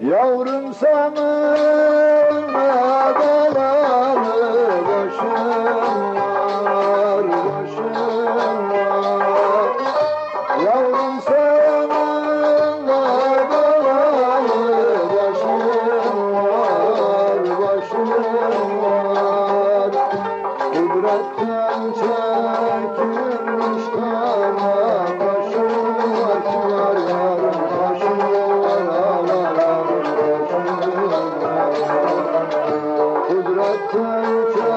Yavrum sanırma dalanı başım var, başım var. Yavrum dalanı başım var, başım var. Kudret Welcome to